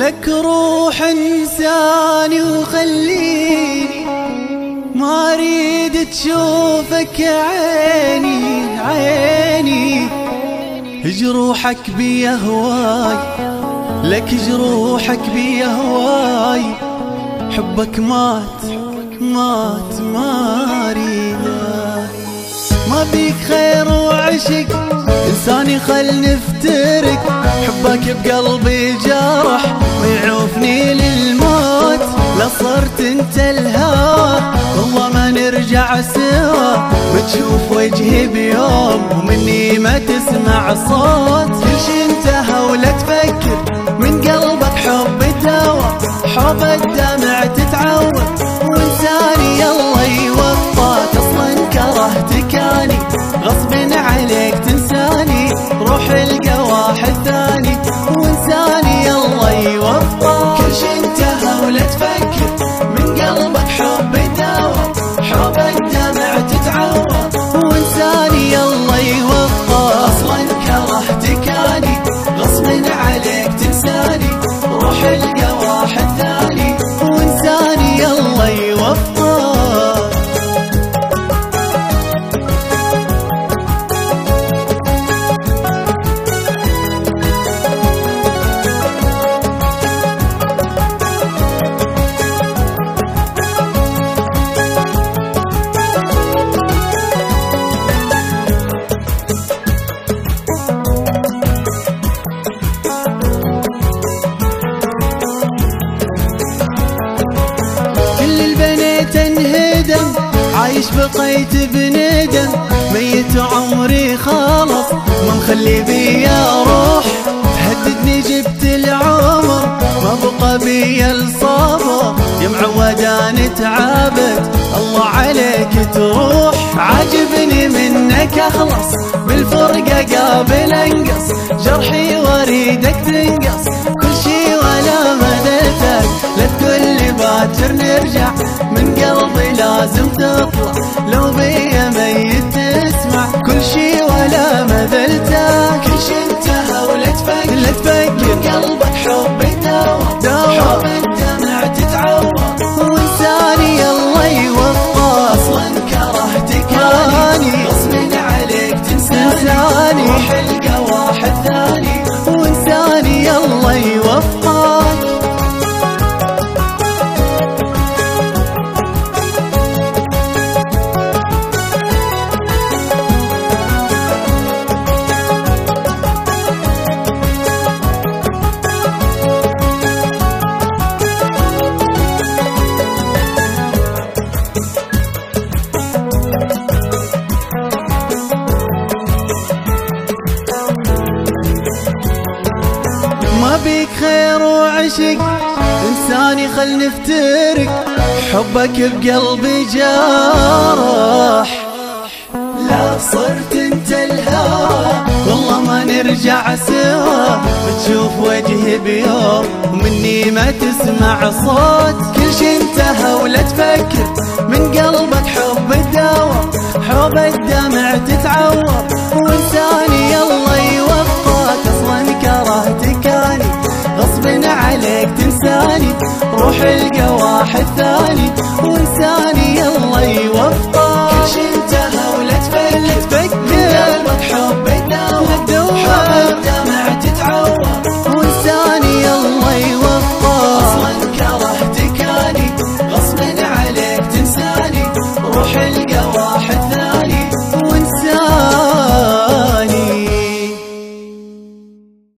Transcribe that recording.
لك روح انساني وخليني ما أريد تشوفك عيني عيني. جروحك بي هواي لك جروحك بي هواي حبك مات مات ما ما بيك خير وعشق انساني خل نفترق. حبك بقلبي جرح صرت انت الهوى. والله ما نرجع سوا بتشوف وجهي بيوم ومني ما تسمع صوت. كل شي عايش بقيت بندم ميت عمري خلاص. ما مخلي بيا روح. تهددني جبت العمر. ما بقى بيا الصبر. يا معودان تعبت. الله عليك تروح. عاجبني منك أخلص. بالفرقة قابل أنقص. جرحي واريدك تنقص. كل شي ولا مدتك لا تقول لي باكر نرجع من قلبي لازم تطلع لو بيا ميت تسمع. كل شي ولا مذلتك كل شي انتهى ولا تفكر لا تفكر قلبك حب دوا دوا حب الدمع تتعوض. وانساني الله يوفقك أصلا كرهتك اني غصب عليك تنساني. روح القى واحد ثاني وانساني الله يوفقك خير وعشق. إنساني خل نفترق. حبك بقلبي جارح. لا صرت أنت الهوى. والله ما نرجع سوا. بتشوف وجهي بيوم. ومني ما تسمع صوت. كل شي انتهى ولا تفكر من قلبك حب الدوا حب الدمع تتعور. روح القى واحد